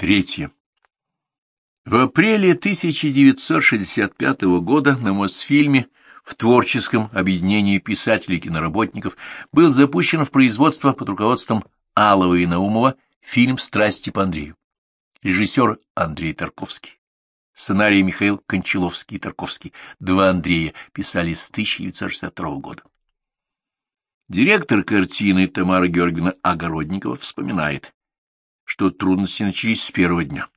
Третье. В апреле 1965 года на Мосфильме в творческом объединении писателей и киноработников был запущен в производство под руководством Алова и Наумова фильм «Страсти по Андрею». Режиссер Андрей Тарковский. Сценарий Михаил Кончаловский и Тарковский. Два Андрея писали с 1962 года. Директор картины Тамара Георгиевна Огородникова вспоминает что трудности начались с первого дня.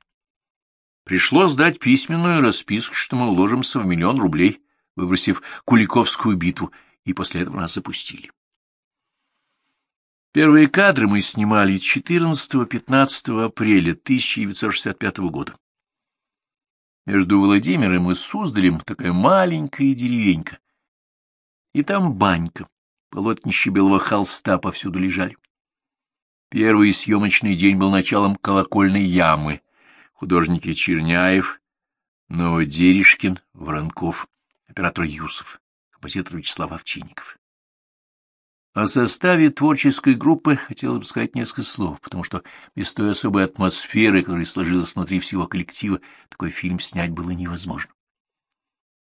Пришлось дать письменную расписку, что мы уложимся в миллион рублей, выбросив Куликовскую битву, и после этого нас запустили. Первые кадры мы снимали 14-15 апреля 1965 года. Между Владимиром и Суздалем такая маленькая деревенька. И там банька, полотнища белого холста повсюду лежали. Первый съемочный день был началом колокольной ямы. Художники Черняев, Новодережкин, Воронков, оператор Юсов, композитор Вячеслав Овчинников. О составе творческой группы хотелось бы сказать несколько слов, потому что без той особой атмосферы, которая сложилась внутри всего коллектива, такой фильм снять было невозможно.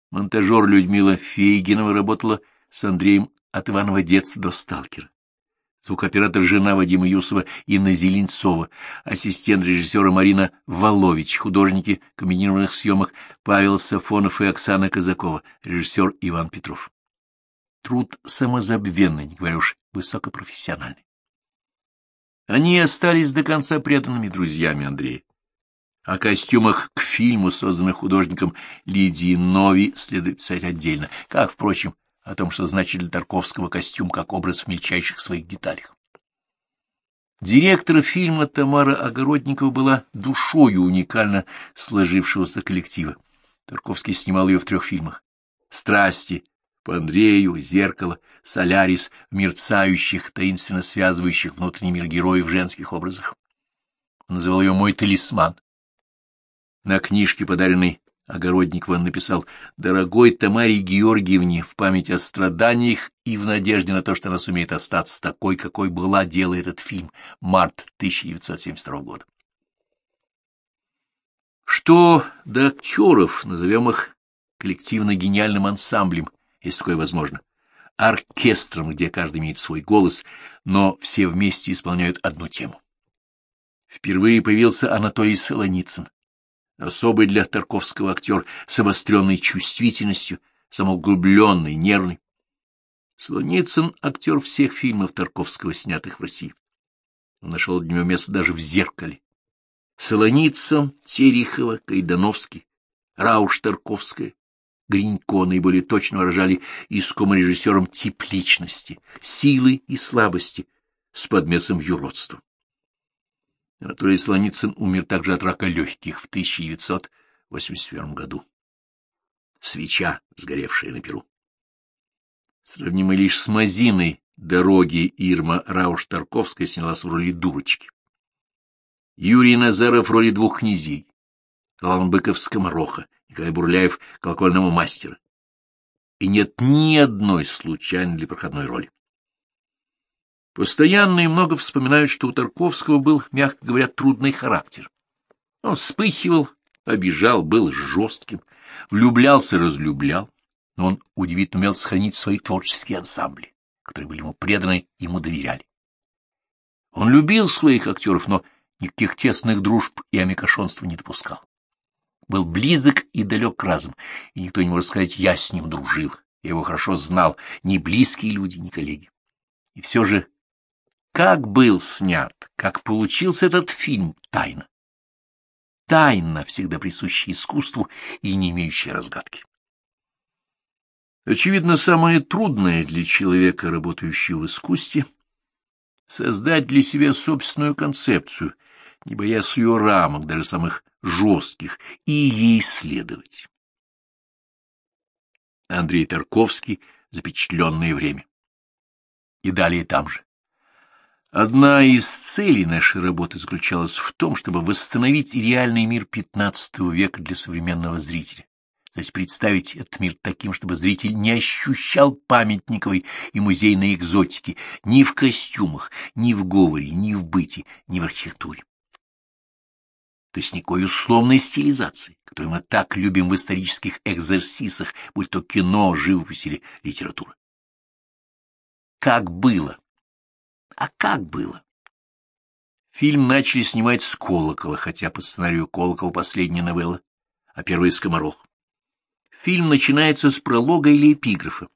Монтажер Людмила Фейгинова работала с Андреем от Иванова детства до «Сталкера» звукооператор жена Вадима Юсова Инна Зеленцова, ассистент режиссера Марина Волович, художники комбинированных съемок Павел Сафонов и Оксана Казакова, режиссер Иван Петров. Труд самозабвенный, не говоря уж высокопрофессиональный. Они остались до конца преданными друзьями Андрея. О костюмах к фильму, созданных художником Лидии Нови, следует писать отдельно, как, впрочем, о том, что значит для Тарковского костюм как образ в мельчайших своих деталях. Директор фильма Тамара Огородникова была душою уникально сложившегося коллектива. Тарковский снимал ее в трех фильмах. «Страсти», «По Андрею», «Зеркало», «Солярис» мерцающих, таинственно связывающих внутренний мир героев в женских образах. Он называл ее «Мой талисман». На книжке, подаренной Огородник вон написал «Дорогой Тамаре Георгиевне в память о страданиях и в надежде на то, что она сумеет остаться такой, какой была, делая этот фильм. Март 1972 года». Что до актеров, назовем их коллективно-гениальным ансамблем, если такое возможно, оркестром, где каждый имеет свой голос, но все вместе исполняют одну тему. Впервые появился Анатолий Солоницын, особый для Тарковского актер с обостренной чувствительностью, самоуглубленный, нервный. Солоницын — актер всех фильмов Тарковского, снятых в России. Он нашел для него место даже в «Зеркале». Солоницын, Терехова, Кайдановский, Рауш Тарковская, Гринько наиболее точно выражали искомым режиссером тип личности, силы и слабости с подмесом юродства. Анатолий Солоницын умер также от рака легких в 1981 году. Свеча, сгоревшая на перу. Сравнимы лишь с Мазиной дороги Ирма Рауш-Тарковская снялась в роли дурочки. Юрий Назаров в роли двух князей, Ролан Быков скомороха, Николай Бурляев — колокольного мастера. И нет ни одной случайной для проходной роли. Постоянно и много вспоминают, что у Тарковского был, мягко говоря, трудный характер. Он вспыхивал, обижал, был жестким, влюблялся, разлюблял, но он удивительно умел сохранить свои творческие ансамбли, которые были ему преданы, ему доверяли. Он любил своих актеров, но никаких тесных дружб и амикошонства не допускал. Был близок и далек разум, и никто не может сказать «я с ним дружил», я его хорошо знал, ни близкие люди, ни коллеги. И все же как был снят, как получился этот фильм, тайна. Тайна, всегда присущая искусству и не имеющая разгадки. Очевидно, самое трудное для человека, работающего в искусстве, создать для себя собственную концепцию, не боясь ее рамок, даже самых жестких, и ей следовать. Андрей Тарковский «Запечатленное время». И далее там же. Одна из целей нашей работы заключалась в том, чтобы восстановить реальный мир XV века для современного зрителя, то есть представить этот мир таким, чтобы зритель не ощущал памятниковой и музейной экзотики ни в костюмах, ни в говоре, ни в быте, ни в архитектуре. то есть никакой условной стилизации, которую мы так любим в исторических экзерсисах, будь то кино, живопись или литература. Как было? А как было? Фильм начали снимать с колокола, хотя по сценарию колокол последняя новелла, а первая — скоморох. Фильм начинается с пролога или эпиграфа.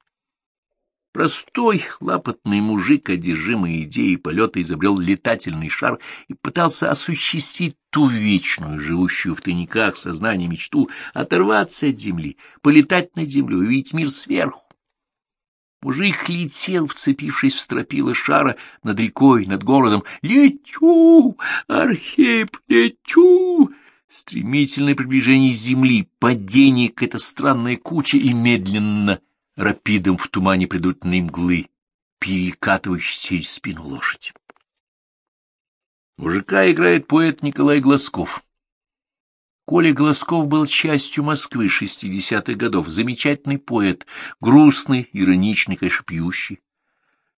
Простой, лапотный мужик, одержимый идеей полета, изобрел летательный шар и пытался осуществить ту вечную, живущую в тайниках сознание мечту, оторваться от земли, полетать над землей, увидеть мир сверху. Мужик летел, вцепившись в стропила шара над рекой, над городом. «Лечу! Архип, лечу!» Стремительное приближение земли, падение к этой странной куче и медленно рапидом в тумане предутренней мглы, перекатывающейся через спину лошади. Мужика играет поэт Николай Глазков. Коля Глазков был частью Москвы 60-х годов, замечательный поэт, грустный, ироничный, конечно, пьющий.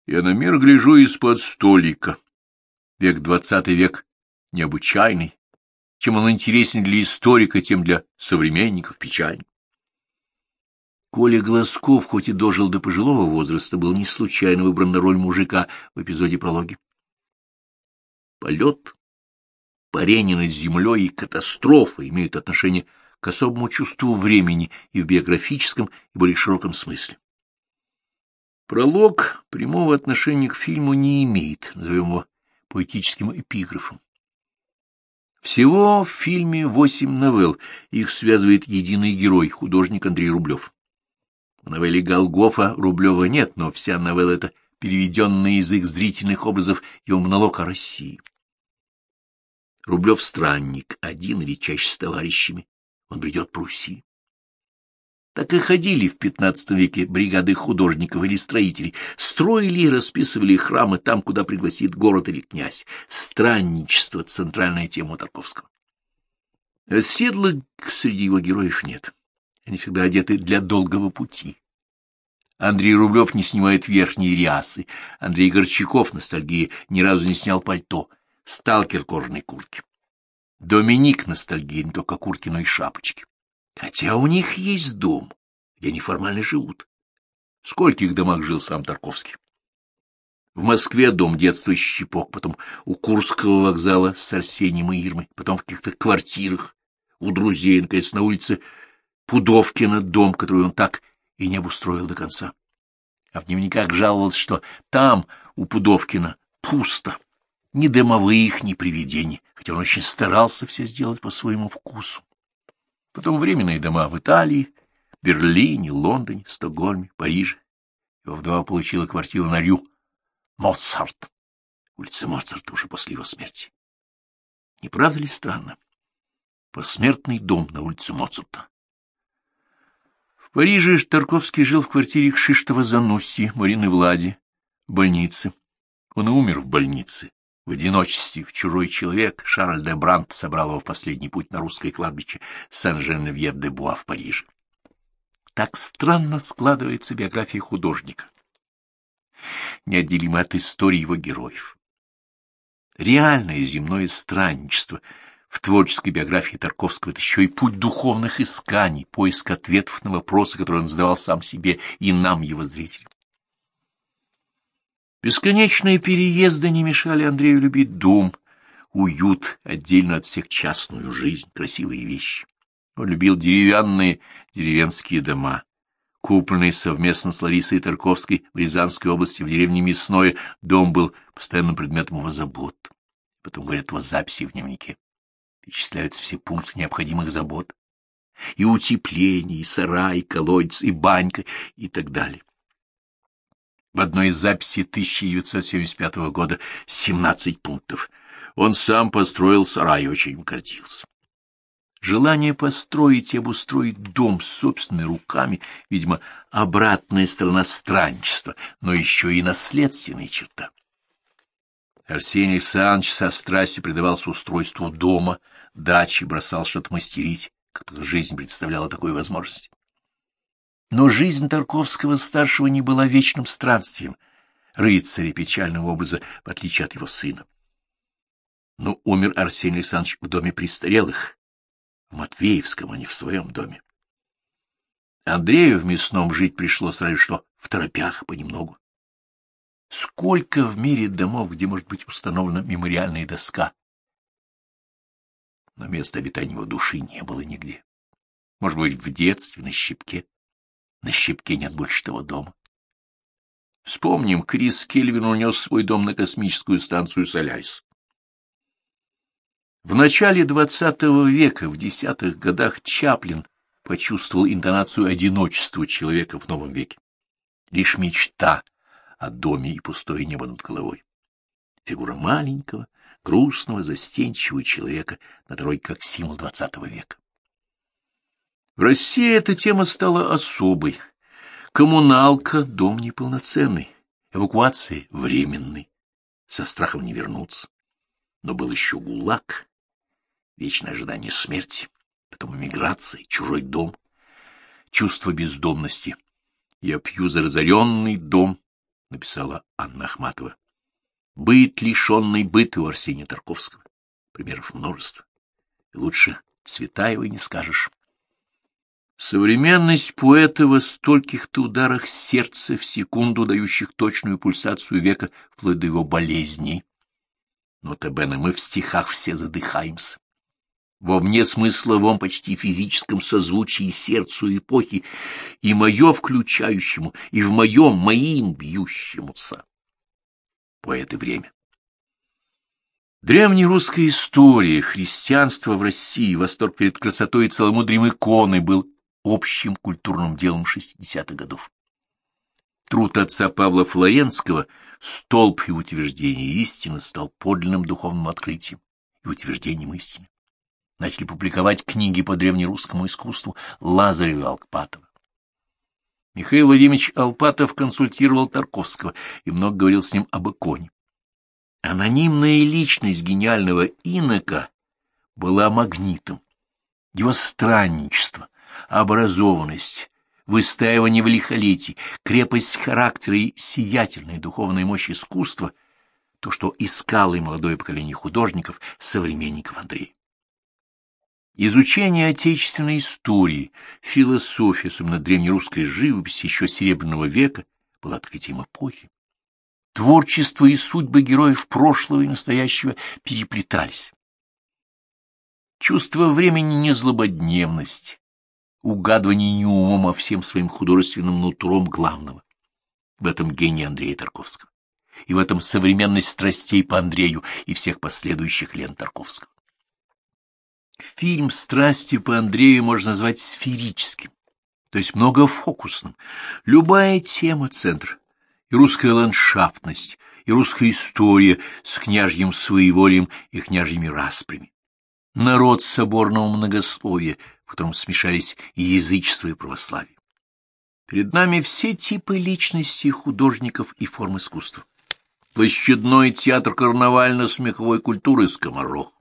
Я на мир гляжу из-под столика. Век двадцатый век необычайный. Чем он интересен для историка, тем для современников печальный. Коля Глазков, хоть и дожил до пожилого возраста, был не случайно выбран на роль мужика в эпизоде прологи. Полет, парение над землей и катастрофа имеют отношение к особому чувству времени и в биографическом и более широком смысле. Пролог прямого отношения к фильму не имеет, назовем его поэтическим эпиграфом. Всего в фильме восемь новелл, их связывает единый герой, художник Андрей Рублев. В новелле Голгофа Рублева нет, но вся новелла — это переведенный язык зрительных образов его монолог о России. Рублев странник, один или чаще с товарищами. Он придет по Руси. Так и ходили в XV веке бригады художников или строителей, строили и расписывали храмы там, куда пригласит город или князь. Странничество — центральная тема Тарковского. Оседлок среди его героев нет. Они всегда одеты для долгого пути. Андрей Рублев не снимает верхние рясы. Андрей Горчаков, ностальгии, ни разу не снял пальто. Сталкер кожаной куртки. Доминик ностальгии, не только куртки, но и шапочки. Хотя у них есть дом, где они формально живут. В скольких домах жил сам Тарковский? В Москве дом детства Щепок, потом у Курского вокзала с Арсением и Ирмой, потом в каких-то квартирах, у друзей, наконец, на улице Пудовкина дом, который он так и не обустроил до конца. А в дневниках жаловался, что там, у Пудовкина, пусто. Ни дымовых, ни привидений, хотя он очень старался все сделать по своему вкусу. Потом временные дома в Италии, Берлине, Лондоне, Стокгольме, Париже. Его вдова получила квартиру на Рю. Моцарт. Улица Моцарта уже после его смерти. Не правда ли странно? Посмертный дом на улице Моцарта. В Париже Тарковский жил в квартире Кшиштова Занусси, Марины Влади, в больнице. Он и умер в больнице. В одиночестве, в чужой человек, Шарль де Брант собрал его в последний путь на русское кладбище Сен-Женевьев-де-Буа в Париже. Так странно складывается биография художника, неотделимо от истории его героев. Реальное земное странничество — в творческой биографии Тарковского это еще и путь духовных исканий, поиск ответов на вопросы, которые он задавал сам себе и нам, его зрителям. Бесконечные переезды не мешали Андрею любить дом, уют, отдельно от всех частную жизнь, красивые вещи. Он любил деревянные деревенские дома. Купленный совместно с Ларисой Тарковской в Рязанской области в деревне Мясное, дом был постоянным предметом его забот. Потом, говорят, его записи в дневнике перечисляются все пункты необходимых забот. И утепление, и сарай, и колодец, и банька, и так далее. В одной из записей 1975 года 17 пунктов. Он сам построил сарай и очень гордился. Желание построить и обустроить дом собственными руками, видимо, обратная сторона странничества, но еще и наследственная черта. Арсений Александрович со страстью предавался устройству дома, дачи, бросал что-то мастерить, как жизнь представляла такую возможность. Но жизнь Тарковского-старшего не была вечным странствием, рыцаря печального образа, в отличие от его сына. Но умер Арсений Александрович в доме престарелых, в Матвеевском, а не в своем доме. Андрею в мясном жить пришлось разве что в торопях понемногу. Сколько в мире домов, где может быть установлена мемориальная доска? Но места обитания его души не было нигде. Может быть, в детстве, на щепке. На щепке нет больше того дома. Вспомним, Крис Кельвин унес свой дом на космическую станцию «Солярис». В начале XX века, в десятых годах, Чаплин почувствовал интонацию одиночества человека в новом веке. Лишь мечта о доме и пустое небо над головой. Фигура маленького, грустного, застенчивого человека, на дороге как символ XX века. В России эта тема стала особой. Коммуналка — дом неполноценный, эвакуация — временный, со страхом не вернуться. Но был еще ГУЛАГ, вечное ожидание смерти, потом эмиграция, чужой дом, чувство бездомности. «Я пью за разоренный дом», — написала Анна Ахматова. «Быт, лишенный быта у Арсения Тарковского». Примеров множество. И лучше Цветаевой не скажешь. Современность поэта во стольких-то ударах сердца в секунду, дающих точную пульсацию века, вплоть до его болезней. Но Тебена мы в стихах все задыхаемся. Во вне смысловом, почти физическом созвучии сердцу эпохи, и мое включающему, и в моем, моим бьющемуся. Поэт и время. Древнерусская история, христианство в России, восторг перед красотой и целомудрием иконы был общим культурным делом 60-х годов. Труд отца Павла Флоренского «Столб и утверждение истины» стал подлинным духовным открытием и утверждением истины. Начали публиковать книги по древнерусскому искусству Лазарева и Алпатова. Михаил Владимирович Алпатов консультировал Тарковского и много говорил с ним об иконе. Анонимная личность гениального инока была магнитом. Его странничество, образованность, выстаивание в лихолетии, крепость характера и сиятельная духовная мощь искусства — то, что искало и молодое поколение художников, современников Андрея. Изучение отечественной истории, философии, особенно древнерусской живописи еще Серебряного века, было открытием эпохи. Творчество и судьбы героев прошлого и настоящего переплетались. Чувство времени не злободневность, угадывание не умом, а всем своим художественным нутром главного. В этом гений Андрея Тарковского. И в этом современность страстей по Андрею и всех последующих лент Тарковского. Фильм «Страсти по Андрею» можно назвать сферическим, то есть многофокусным. Любая тема — центр. И русская ландшафтность, и русская история с княжьим своеволием и княжьими распрями. Народ соборного многословия — в котором смешались и язычество, и православие. Перед нами все типы личностей художников и форм искусства. Площадной театр карнавально-смеховой культуры «Скоморох»,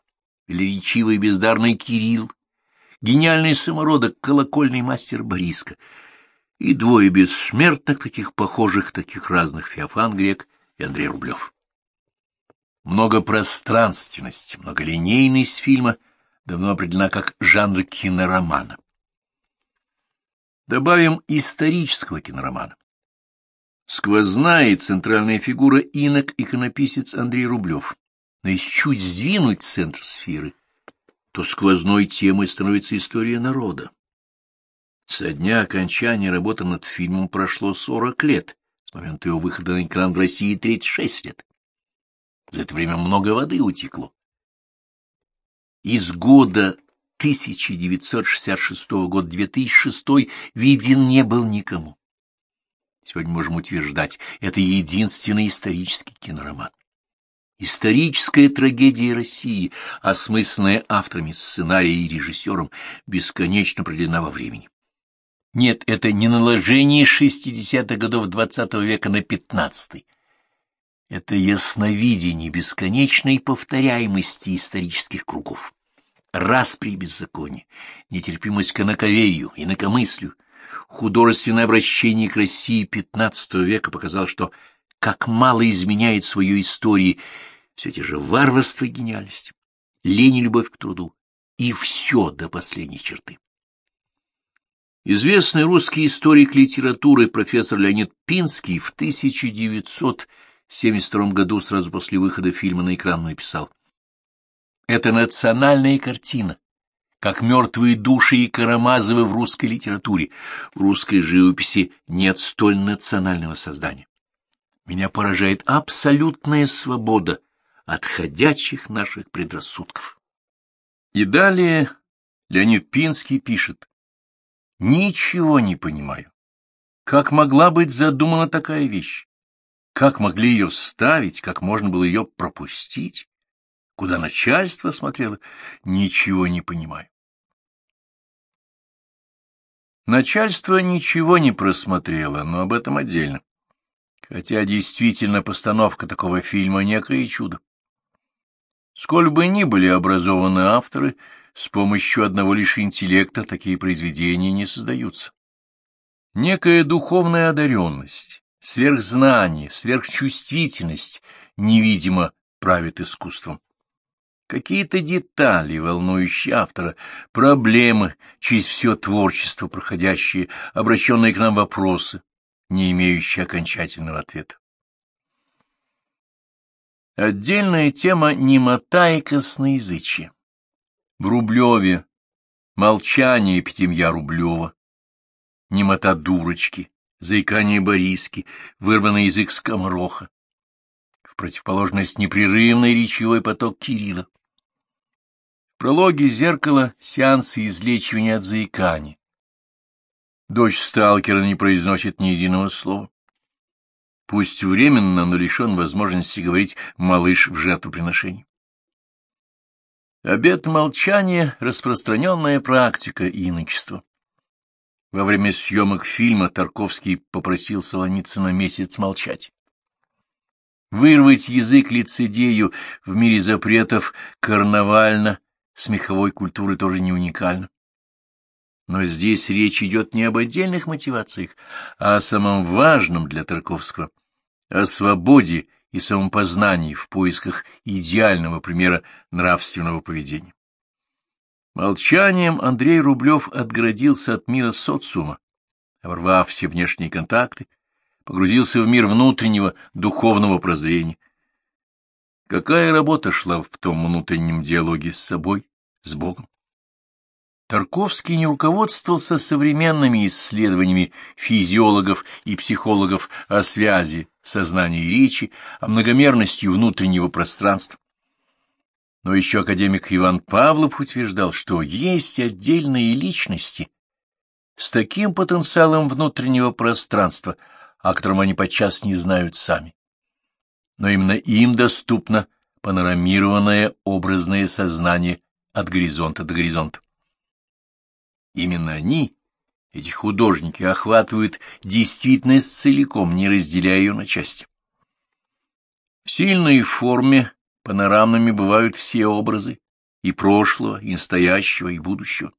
величивый бездарный Кирилл, гениальный самородок, колокольный мастер Бориска и двое бессмертных, таких похожих, таких разных Феофан Грек и Андрей Рублев. Многопространственность, многолинейность фильма — давно определена как жанр киноромана. Добавим исторического киноромана. Сквозная центральная фигура инок иконописец Андрей Рублев. Но если чуть сдвинуть центр сферы, то сквозной темой становится история народа. Со дня окончания работы над фильмом прошло 40 лет, с момента его выхода на экран в России 36 лет. За это время много воды утекло из года 1966 года 2006 виден не был никому. Сегодня можем утверждать, это единственный исторический кинороман. Историческая трагедия России, осмысленная авторами сценария и режиссером, бесконечно продлена во времени. Нет, это не наложение 60-х годов XX -го века на 15-й. Это ясновидение бесконечной повторяемости исторических кругов. Распри беззакония, нетерпимость к инаковерию, инакомыслию, художественное обращение к России XV века показало, что как мало изменяет свою историю все те же варварство и гениальность, лень и любовь к труду, и все до последней черты. Известный русский историк литературы профессор Леонид Пинский в 1972 году, сразу после выхода фильма на экран, написал «Это национальная картина, как мертвые души и Карамазовы в русской литературе. В русской живописи нет столь национального создания. Меня поражает абсолютная свобода от ходячих наших предрассудков». И далее Леонид Пинский пишет Ничего не понимаю. Как могла быть задумана такая вещь? Как могли ее ставить, как можно было ее пропустить? Куда начальство смотрело? Ничего не понимаю. Начальство ничего не просмотрело, но об этом отдельно. Хотя действительно постановка такого фильма — некое чудо. Сколь бы ни были образованы авторы, с помощью одного лишь интеллекта такие произведения не создаются. Некая духовная одаренность, сверхзнание, сверхчувствительность невидимо правит искусством. Какие-то детали, волнующие автора, проблемы, через все творчество проходящие, обращенные к нам вопросы, не имеющие окончательного ответа. Отдельная тема — немота и косноязычие. В Рублеве молчание Пятимья Рублева, немота дурочки, заикание Бориски, вырванный язык скомороха, в противоположность непрерывный речевой поток Кирилла. В прологе зеркала сеансы излечивания от заикания. Дочь сталкера не произносит ни единого слова. Пусть временно, но лишен возможности говорить «малыш» в жертвоприношении. Обет молчания — распространенная практика иночества. Во время съемок фильма Тарковский попросил Солоницына месяц молчать. Вырвать язык лицедею в мире запретов карнавально, смеховой культуры тоже не уникально. Но здесь речь идет не об отдельных мотивациях, а о самом важном для Тарковского — о свободе и самопознаний в поисках идеального примера нравственного поведения. Молчанием Андрей Рублев отгородился от мира социума, оборвав все внешние контакты, погрузился в мир внутреннего духовного прозрения. Какая работа шла в том внутреннем диалоге с собой, с Богом? Тарковский не руководствовался современными исследованиями физиологов и психологов о связи сознания и речи, о многомерности внутреннего пространства. Но еще академик Иван Павлов утверждал, что есть отдельные личности с таким потенциалом внутреннего пространства, о котором они подчас не знают сами. Но именно им доступно панорамированное образное сознание от горизонта до горизонта. Именно они, эти художники, охватывают действительность целиком, не разделяя ее на части. В сильной форме панорамными бывают все образы и прошлого, и настоящего, и будущего.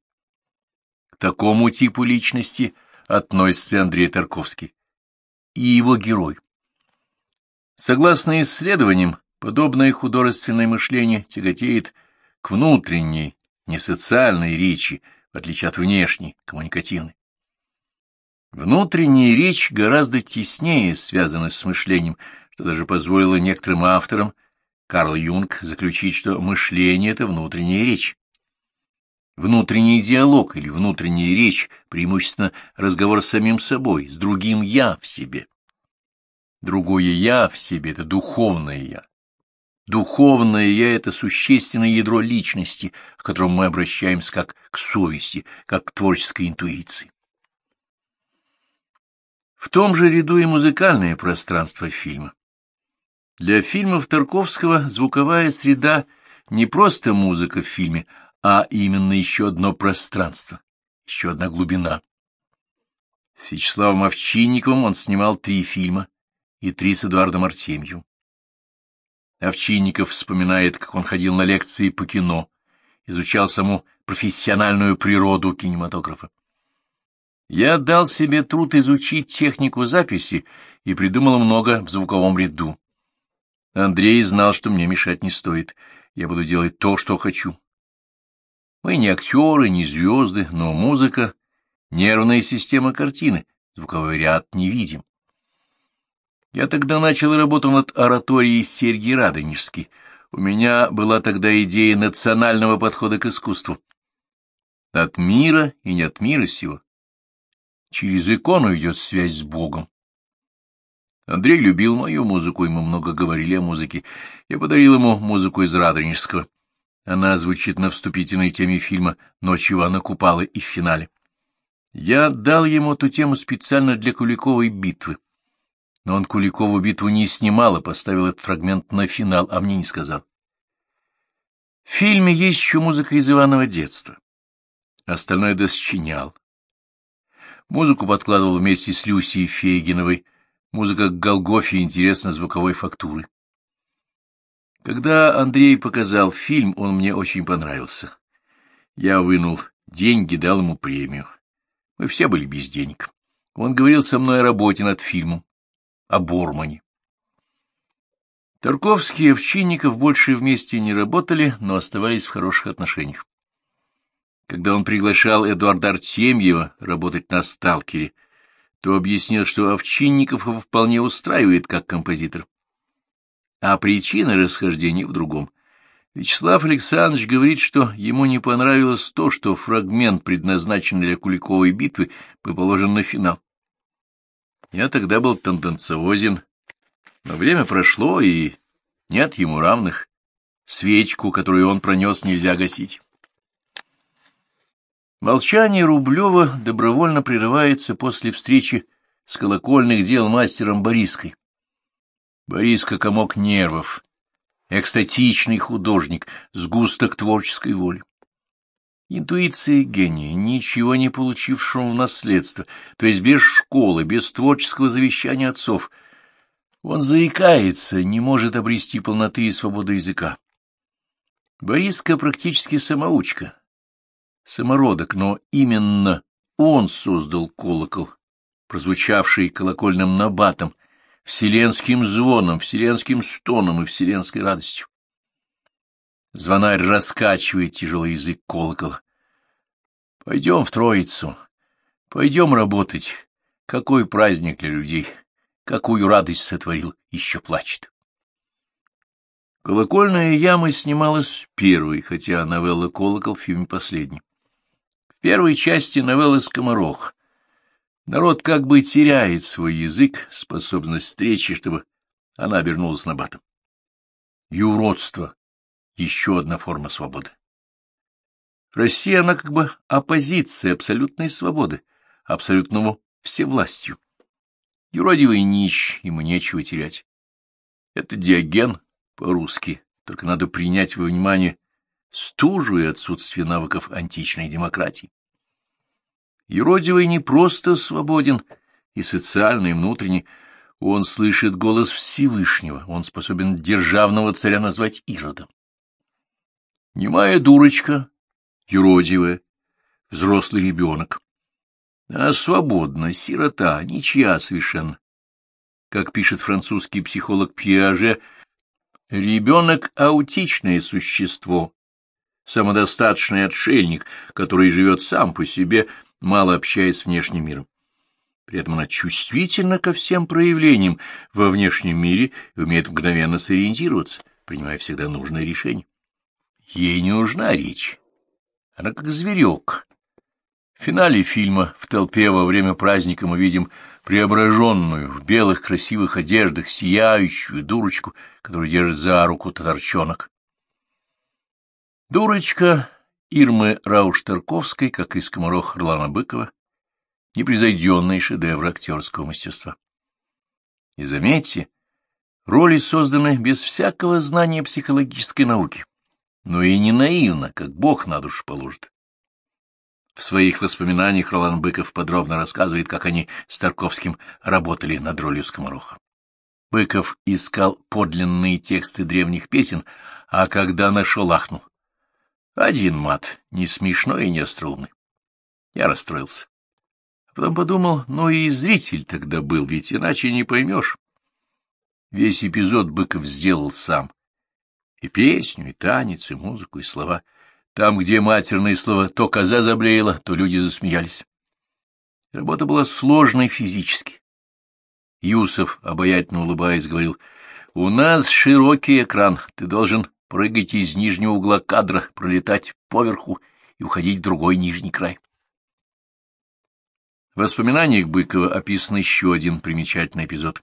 К такому типу личности относится Андрей Тарковский и его герой. Согласно исследованиям, подобное художественное мышление тяготеет к внутренней, не социальной речи, в отличие от внешней, коммуникативной. Внутренняя речь гораздо теснее связана с мышлением, что даже позволило некоторым авторам, Карл Юнг, заключить, что мышление — это внутренняя речь. Внутренний диалог или внутренняя речь — преимущественно разговор с самим собой, с другим «я» в себе. Другое «я» в себе — это духовное «я». Духовное «я» — это существенное ядро личности, к которому мы обращаемся как к совести, как к творческой интуиции. В том же ряду и музыкальное пространство фильма. Для фильмов Тарковского звуковая среда не просто музыка в фильме, а именно еще одно пространство, еще одна глубина. С Вячеславом Овчинниковым он снимал три фильма и три с Эдуардом Артемьевым. Овчинников вспоминает, как он ходил на лекции по кино, изучал саму профессиональную природу кинематографа. Я дал себе труд изучить технику записи и придумал много в звуковом ряду. Андрей знал, что мне мешать не стоит. Я буду делать то, что хочу. Мы не актеры, не звезды, но музыка — нервная система картины, звуковой ряд не видим. Я тогда начал работу над ораторией Сергий Радонежский. У меня была тогда идея национального подхода к искусству. От мира и не от мира сего. Через икону идет связь с Богом. Андрей любил мою музыку, и мы много говорили о музыке. Я подарил ему музыку из Радонежского. Она звучит на вступительной теме фильма «Ночь Ивана Купалы» и в финале. Я дал ему эту тему специально для Куликовой битвы. Но он Куликову битву не снимал и поставил этот фрагмент на финал, а мне не сказал. В фильме есть еще музыка из Иванова детства. Остальное досчинял. Музыку подкладывал вместе с Люсией Фейгиновой. Музыка к интересна звуковой фактуры. Когда Андрей показал фильм, он мне очень понравился. Я вынул деньги, дал ему премию. Мы все были без денег. Он говорил со мной о работе над фильмом, о Бормане. Тарковский и Овчинников больше вместе не работали, но оставались в хороших отношениях. Когда он приглашал Эдуарда Артемьева работать на «Сталкере», то объяснил, что Овчинников его вполне устраивает как композитор. А причина расхождения в другом. Вячеслав Александрович говорит, что ему не понравилось то, что фрагмент, предназначенный для Куликовой битвы, был положен на финал. Я тогда был тенденциозен, но время прошло, и нет ему равных. Свечку, которую он пронес, нельзя гасить. Молчание Рублева добровольно прерывается после встречи с колокольных дел мастером Бориской. Бориска — комок нервов, экстатичный художник, сгусток творческой воли. Интуиция гения, ничего не получившего в наследство, то есть без школы, без творческого завещания отцов. Он заикается, не может обрести полноты и свободы языка. Бориска практически самоучка, самородок, но именно он создал колокол, прозвучавший колокольным набатом, вселенским звоном, вселенским стоном и вселенской радостью. Звонарь раскачивает тяжелый язык колокола. Пойдем в Троицу, пойдем работать. Какой праздник для людей, какую радость сотворил, еще плачет. Колокольная яма снималась первой, хотя новелла «Колокол» в фильме последний первой части новеллы «Скоморох» народ как бы теряет свой язык, способность встречи, чтобы она обернулась на батом. Юродство — еще одна форма свободы. Россия, она как бы оппозиция абсолютной свободы, абсолютному всевластью. Юродивый нищ, ему нечего терять. Это Диоген по-русски, только надо принять во внимание стужу и отсутствие навыков античной демократии. Еродивый не просто свободен и социально, и внутренне, он слышит голос Всевышнего, он способен державного царя назвать Иродом. Немая дурочка, юродивая, взрослый ребенок, а свободна, сирота, ничья совершенно. Как пишет французский психолог Пиаже, ребенок — аутичное существо, самодостаточный отшельник, который живет сам по себе, мало общаясь с внешним миром. При этом она чувствительна ко всем проявлениям во внешнем мире и умеет мгновенно сориентироваться, принимая всегда нужное решение. Ей не нужна речь. Она как зверек. В финале фильма в толпе во время праздника мы видим преображенную, в белых красивых одеждах, сияющую дурочку, которую держит за руку татарчонок. Дурочка Ирмы Рауш-Тарковской, как и скоморох Орлана Быкова, непревзойденный шедевр актерского мастерства. И заметьте, роли созданы без всякого знания психологической науки, но и не наивно, как Бог на душу положит. В своих воспоминаниях Ролан Быков подробно рассказывает, как они с Тарковским работали над ролью скомороха. Быков искал подлинные тексты древних песен, а когда нашел, ахнул. Один мат, не смешной и не остроумный. Я расстроился. А потом подумал, ну и зритель тогда был, ведь иначе не поймешь. Весь эпизод Быков сделал сам. И песню, и танец, и музыку, и слова. Там, где матерные слова то коза заблеяла, то люди засмеялись. Работа была сложной физически. Юсов, обаятельно улыбаясь, говорил, — У нас широкий экран, ты должен прыгать из нижнего угла кадра, пролетать поверху и уходить в другой нижний край. В воспоминаниях Быкова описан еще один примечательный эпизод.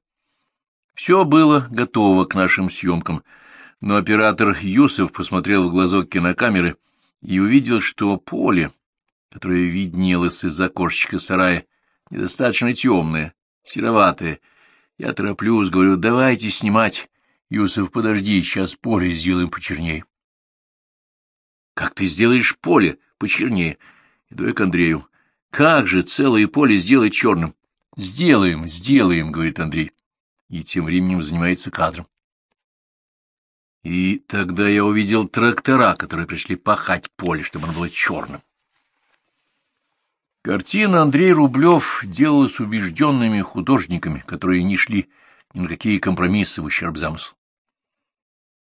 Все было готово к нашим съемкам, но оператор Юсов посмотрел в глазок кинокамеры и увидел, что поле, которое виднелось из окошечка сарая, недостаточно темное, сероватое. Я тороплюсь, говорю, давайте снимать. Юсов, подожди, сейчас поле сделаем почернее. — Как ты сделаешь поле почернее? Иду я к Андрею. Как же целое поле сделать черным? Сделаем, сделаем, говорит Андрей. И тем временем занимается кадром. И тогда я увидел трактора, которые пришли пахать поле, чтобы оно было черным. Картина Андрей Рублев делалась убежденными художниками, которые не шли ни на какие компромиссы в ущерб замыслу.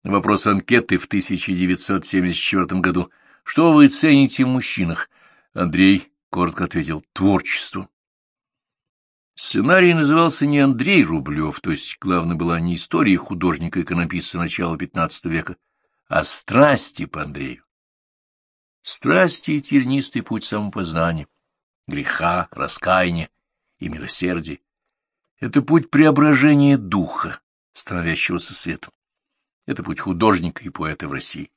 Вопрос анкеты в 1974 году «Что вы цените в мужчинах?» Андрей коротко ответил «Творчество». Сценарий назывался не Андрей Рублев, то есть главной была не история художника-иконописца начала XV века, а страсти по Андрею. Страсти и тернистый путь самопознания, греха, раскаяния и милосердия. Это путь преображения духа, становящегося светом. Это путь художника и поэта в России.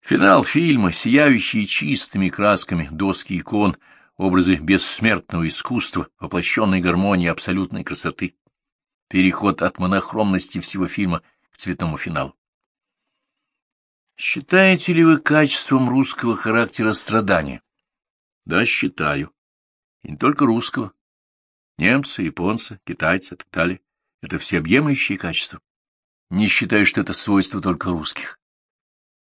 Финал фильма, сияющие чистыми красками доски икон, образы бессмертного искусства, воплощенной гармонии абсолютной красоты. Переход от монохромности всего фильма к цветному финалу. Считаете ли вы качеством русского характера страдания? Да, считаю. И не только русского. Немцы, японцы, китайцы и так далее. Это всеобъемлющие качества. Не считаю, что это свойство только русских.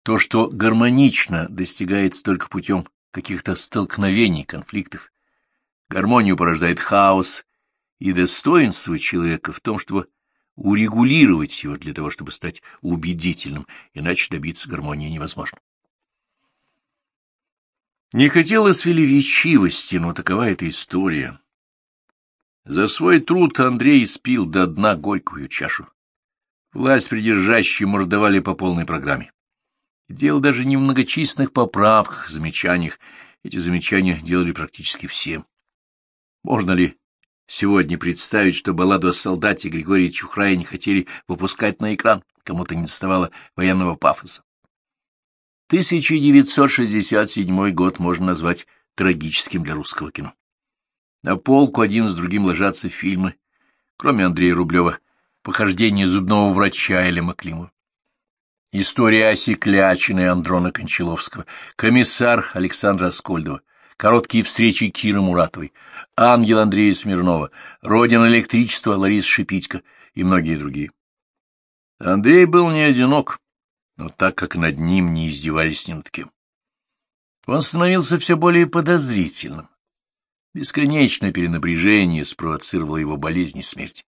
То, что гармонично достигается только путем каких-то столкновений, конфликтов. Гармонию порождает хаос, и достоинство человека в том, чтобы урегулировать его для того, чтобы стать убедительным, иначе добиться гармонии невозможно. Не хотелось велеречивости, но такова эта история. За свой труд Андрей спил до дна горькую чашу. Власть придержащие мордовали по полной программе. Дело даже не в многочисленных поправках, замечаниях. Эти замечания делали практически все. Можно ли сегодня представить, что балладу о солдате Григория Чухрая не хотели выпускать на экран, кому-то не доставало военного пафоса? 1967 год можно назвать трагическим для русского кино. На полку один с другим ложатся фильмы, кроме Андрея Рублева, «Похождение зубного врача» или Маклимова. История Аси Клячиной Андрона Кончаловского, комиссар Александра Аскольдова, короткие встречи Киры Муратовой, ангел Андрея Смирнова, родина электричества Лариса Шипитько и многие другие. Андрей был не одинок, но так как над ним не издевались ни над кем. Он становился все более подозрительным. Бесконечное перенапряжение спровоцировало его болезнь и смерть.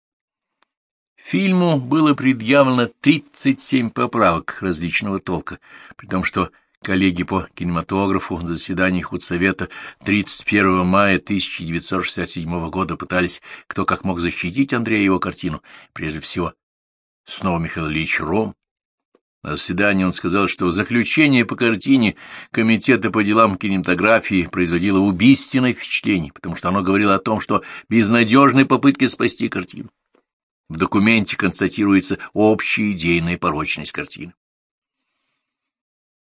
Фильму было предъявлено 37 поправок различного толка, при том, что коллеги по кинематографу на заседании худсовета 31 мая 1967 года пытались кто как мог защитить Андрея его картину, прежде всего снова Михаил Ильич Ром. На заседании он сказал, что заключение по картине Комитета по делам кинематографии производило убийственное впечатление, потому что оно говорило о том, что безнадежной попытки спасти картину. В документе констатируется общая идейная порочность картины.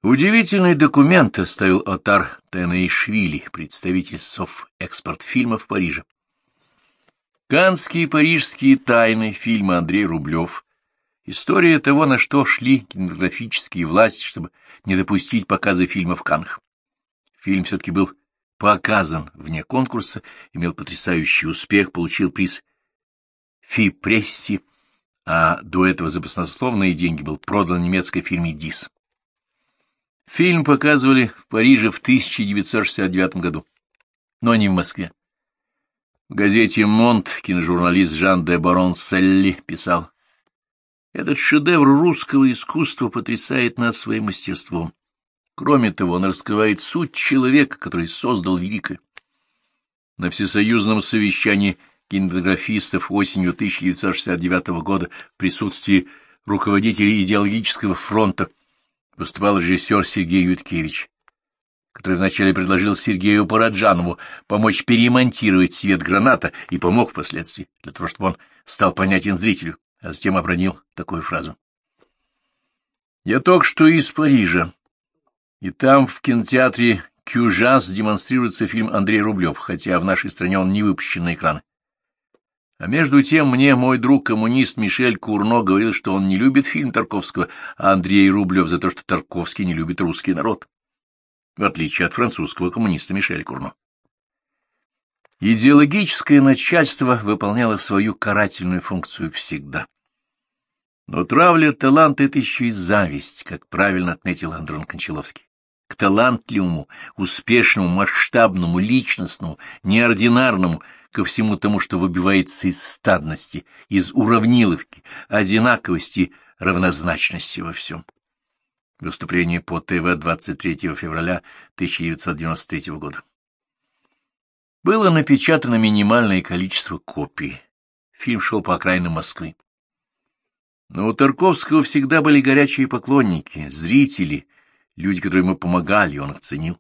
Удивительный документ оставил Отар Тенейшвили, представитель Софэкспортфильма в Париже. Канские парижские тайны фильма Андрей Рублев. История того, на что шли кинематографические власти, чтобы не допустить показа фильма в Каннах. Фильм все-таки был показан вне конкурса, имел потрясающий успех, получил приз фи-пресси, а до этого за баснословные деньги был продан немецкой фирме «Дис». Фильм показывали в Париже в 1969 году, но не в Москве. В газете «Монт» киножурналист Жан де Барон Селли писал, Этот шедевр русского искусства потрясает нас своим мастерством. Кроме того, он раскрывает суть человека, который создал великое. На всесоюзном совещании кинематографистов осенью 1969 года в присутствии руководителей идеологического фронта выступал режиссер Сергей Юткевич, который вначале предложил Сергею Параджанову помочь перемонтировать свет граната и помог впоследствии, для того, чтобы он стал понятен зрителю а затем обронил такую фразу. «Я только что из Парижа, и там, в кинотеатре Кюжас, демонстрируется фильм Андрей Рублев, хотя в нашей стране он не выпущен на экраны. А между тем мне мой друг-коммунист Мишель Курно говорил, что он не любит фильм Тарковского, а Андрей Рублев за то, что Тарковский не любит русский народ, в отличие от французского коммуниста Мишеля Курно. Идеологическое начальство выполняло свою карательную функцию всегда. Но травля таланта — это еще и зависть, как правильно отметил Андрон Кончаловский. К талантливому, успешному, масштабному, личностному, неординарному, ко всему тому, что выбивается из стадности, из уравниловки, одинаковости, равнозначности во всем. Выступление по ТВ 23 февраля 1993 года. Было напечатано минимальное количество копий. Фильм шел по окраинам Москвы. Но у Тарковского всегда были горячие поклонники, зрители, люди, которые ему помогали, он их ценил.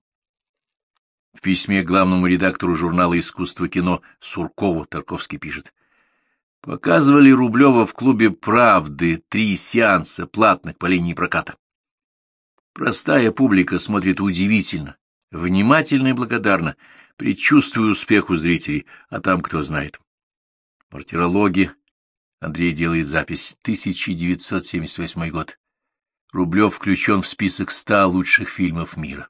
В письме главному редактору журнала «Искусство кино» Суркову Тарковский пишет. Показывали Рублева в клубе «Правды» три сеанса платных по линии проката. Простая публика смотрит удивительно, внимательно и благодарно, предчувствуя успех у зрителей, а там кто знает. Мартирологи Андрей делает запись. 1978 год. Рублев включен в список ста лучших фильмов мира.